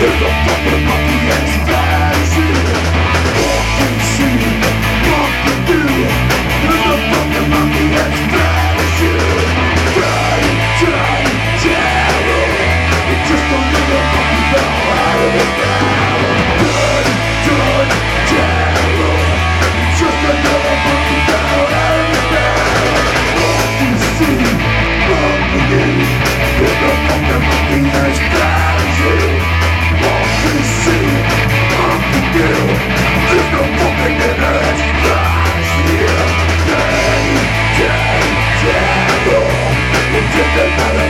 There's no Thank you.